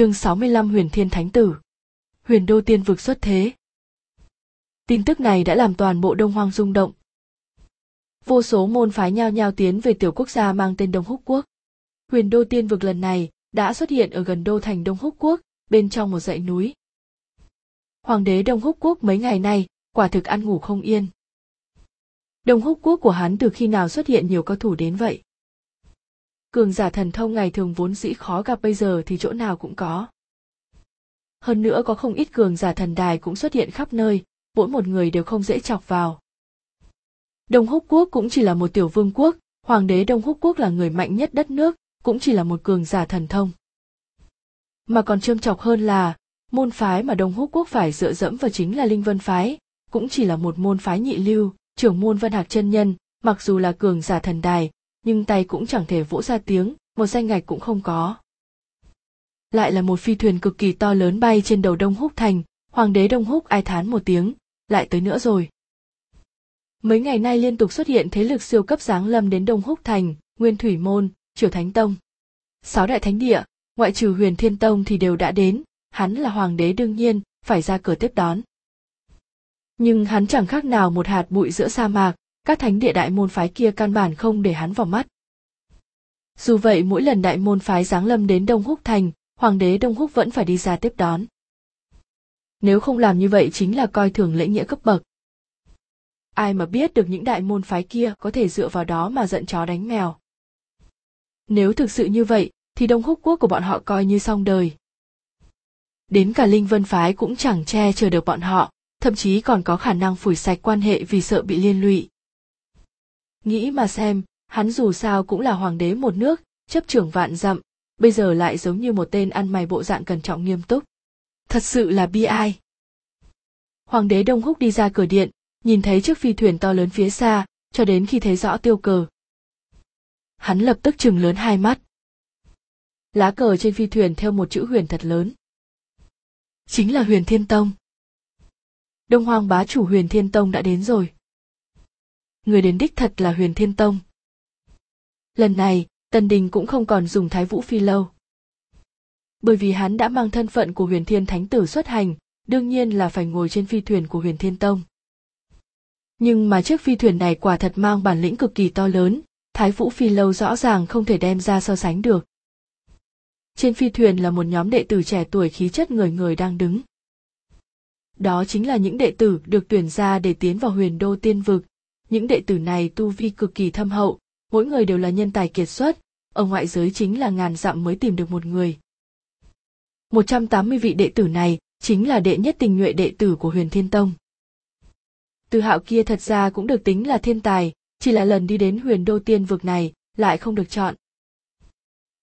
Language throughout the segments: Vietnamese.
Chương 65 Huyền Thiên Thánh Tử Huyền Đô Tiên Vực xuất thế Tin tức này đã làm toàn bộ Đông Hoang rung động. Vô số môn phái nhao nhao tiến về tiểu quốc gia mang tên Đông Húc Quốc. Huyền Đô Tiên Vực lần này đã xuất hiện ở gần đô thành Đông Húc Quốc, bên trong một dãy núi. Hoàng đế Đông Húc Quốc mấy ngày nay, quả thực ăn ngủ không yên. Đông Húc Quốc của hắn từ khi nào xuất hiện nhiều cao thủ đến vậy? Cường giả thần thông ngày thường vốn dĩ khó gặp bây giờ thì chỗ nào cũng có. Hơn nữa có không ít cường giả thần đài cũng xuất hiện khắp nơi, mỗi một người đều không dễ chọc vào. Đông Húc Quốc cũng chỉ là một tiểu vương quốc, hoàng đế Đông Húc Quốc là người mạnh nhất đất nước, cũng chỉ là một cường giả thần thông. Mà còn trơm chọc hơn là, môn phái mà Đông Húc Quốc phải dựa dẫm vào chính là Linh Vân Phái, cũng chỉ là một môn phái nhị lưu, trưởng môn Vân Hạc chân nhân, mặc dù là cường giả thần đài, nhưng tay cũng chẳng thể vỗ ra tiếng, một danh ngạch cũng không có. Lại là một phi thuyền cực kỳ to lớn bay trên đầu Đông Húc Thành, hoàng đế Đông Húc ai thán một tiếng, lại tới nữa rồi. Mấy ngày nay liên tục xuất hiện thế lực siêu cấp giáng lâm đến Đông Húc Thành, Nguyên Thủy Môn, Triều Thánh Tông. Sáu đại thánh địa, ngoại trừ Huyền Thiên Tông thì đều đã đến, hắn là hoàng đế đương nhiên, phải ra cửa tiếp đón. Nhưng hắn chẳng khác nào một hạt bụi giữa sa mạc, các thánh địa đại môn phái kia căn bản không để hắn vào mắt. Dù vậy mỗi lần đại môn phái giáng lâm đến Đông Húc Thành, hoàng đế Đông Húc vẫn phải đi ra tiếp đón. Nếu không làm như vậy chính là coi thường lễ nghĩa cấp bậc. Ai mà biết được những đại môn phái kia có thể dựa vào đó mà giận chó đánh mèo. Nếu thực sự như vậy, thì Đông Húc quốc của bọn họ coi như xong đời. Đến cả Linh Vân phái cũng chẳng che chở được bọn họ, thậm chí còn có khả năng phủi sạch quan hệ vì sợ bị liên lụy. Nghĩ mà xem, hắn dù sao cũng là hoàng đế một nước, chấp trưởng vạn dặm, bây giờ lại giống như một tên ăn mày bộ dạng cẩn trọng nghiêm túc. Thật sự là bi ai. Hoàng đế Đông Húc đi ra cửa điện, nhìn thấy chiếc phi thuyền to lớn phía xa, cho đến khi thấy rõ tiêu cờ. Hắn lập tức chừng lớn hai mắt. Lá cờ trên phi thuyền theo một chữ huyền thật lớn. Chính là huyền thiên tông. Đông Hoang bá chủ huyền thiên tông đã đến rồi người đến đích thật là huyền thiên tông. Lần này, tần đình cũng không còn dùng thái vũ phi lâu. Bởi vì hắn đã mang thân phận của huyền thiên thánh tử xuất hành, đương nhiên là phải ngồi trên phi thuyền của huyền thiên tông. Nhưng mà chiếc phi thuyền này quả thật mang bản lĩnh cực kỳ to lớn, thái vũ phi lâu rõ ràng không thể đem ra so sánh được. Trên phi thuyền là một nhóm đệ tử trẻ tuổi khí chất người người đang đứng. Đó chính là những đệ tử được tuyển ra để tiến vào huyền đô tiên vực những đệ tử này tu vi cực kỳ thâm hậu, mỗi người đều là nhân tài kiệt xuất, ở ngoại giới chính là ngàn dặm mới tìm được một người. 180 vị đệ tử này chính là đệ nhất tình nhuệ đệ tử của Huyền Thiên Tông. Từ hạo kia thật ra cũng được tính là thiên tài, chỉ là lần đi đến huyền đô tiên vực này, lại không được chọn.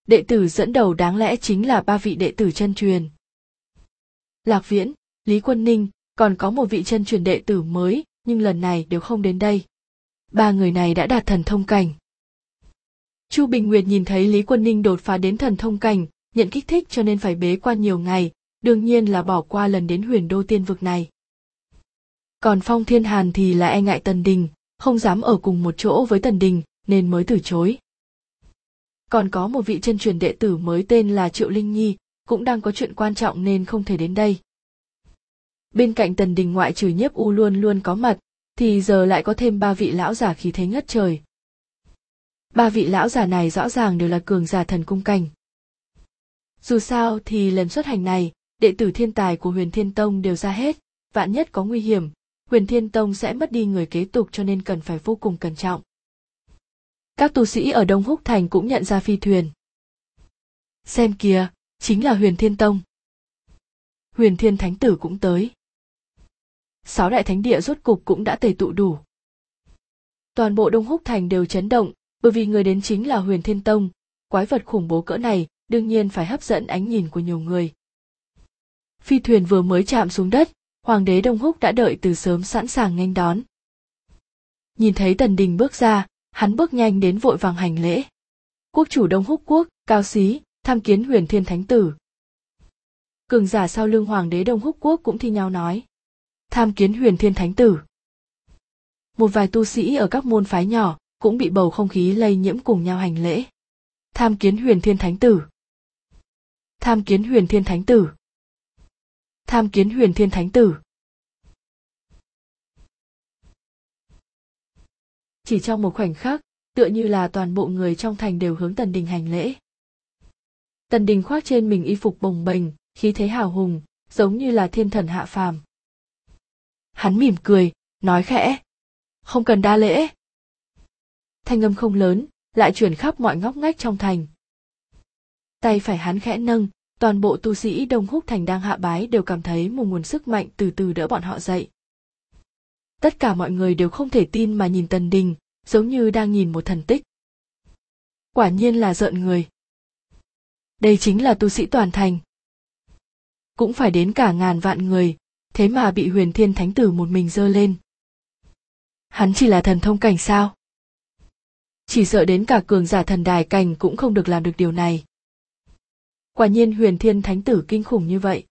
Đệ tử dẫn đầu đáng lẽ chính là ba vị đệ tử chân truyền. Lạc Viễn, Lý Quân Ninh, còn có một vị chân truyền đệ tử mới, nhưng lần này đều không đến đây ba người này đã đạt thần thông cảnh. Chu Bình Nguyệt nhìn thấy Lý Quân Ninh đột phá đến thần thông cảnh, nhận kích thích cho nên phải bế quan nhiều ngày, đương nhiên là bỏ qua lần đến huyền đô tiên vực này. Còn Phong Thiên Hàn thì là e ngại Tần Đình, không dám ở cùng một chỗ với Tần Đình, nên mới từ chối. Còn có một vị chân truyền đệ tử mới tên là Triệu Linh Nhi, cũng đang có chuyện quan trọng nên không thể đến đây. Bên cạnh Tần Đình ngoại trừ nhiếp u luôn luôn có mặt, thì giờ lại có thêm ba vị lão giả khí thế ngất trời. Ba vị lão giả này rõ ràng đều là cường giả thần cung cảnh. Dù sao thì lần xuất hành này, đệ tử thiên tài của huyền thiên tông đều ra hết, vạn nhất có nguy hiểm, huyền thiên tông sẽ mất đi người kế tục cho nên cần phải vô cùng cẩn trọng. Các tu sĩ ở Đông Húc Thành cũng nhận ra phi thuyền. Xem kìa, chính là huyền thiên tông. Huyền thiên thánh tử cũng tới sáu đại thánh địa rốt cục cũng đã tề tụ đủ. Toàn bộ Đông Húc Thành đều chấn động, bởi vì người đến chính là Huyền Thiên Tông, quái vật khủng bố cỡ này, đương nhiên phải hấp dẫn ánh nhìn của nhiều người. Phi thuyền vừa mới chạm xuống đất, Hoàng đế Đông Húc đã đợi từ sớm sẵn sàng nghênh đón. Nhìn thấy Tần Đình bước ra, hắn bước nhanh đến vội vàng hành lễ. Quốc chủ Đông Húc Quốc, cao xí, tham kiến huyền thiên thánh tử. Cường giả sau lưng Hoàng đế Đông Húc Quốc cũng thi nhau nói tham kiến huyền thiên thánh tử. Một vài tu sĩ ở các môn phái nhỏ cũng bị bầu không khí lây nhiễm cùng nhau hành lễ. Tham kiến huyền thiên thánh tử. Tham kiến huyền thiên thánh tử. Tham kiến huyền thiên thánh tử. Chỉ trong một khoảnh khắc, tựa như là toàn bộ người trong thành đều hướng tần đình hành lễ. Tần đình khoác trên mình y phục bồng bềnh, khí thế hào hùng, giống như là thiên thần hạ phàm hắn mỉm cười, nói khẽ. Không cần đa lễ. Thanh âm không lớn, lại chuyển khắp mọi ngóc ngách trong thành. Tay phải hắn khẽ nâng, toàn bộ tu sĩ đông húc thành đang hạ bái đều cảm thấy một nguồn sức mạnh từ từ đỡ bọn họ dậy. Tất cả mọi người đều không thể tin mà nhìn tần đình, giống như đang nhìn một thần tích. Quả nhiên là rợn người. Đây chính là tu sĩ toàn thành. Cũng phải đến cả ngàn vạn người thế mà bị huyền thiên thánh tử một mình dơ lên. Hắn chỉ là thần thông cảnh sao? Chỉ sợ đến cả cường giả thần đài cảnh cũng không được làm được điều này. Quả nhiên huyền thiên thánh tử kinh khủng như vậy.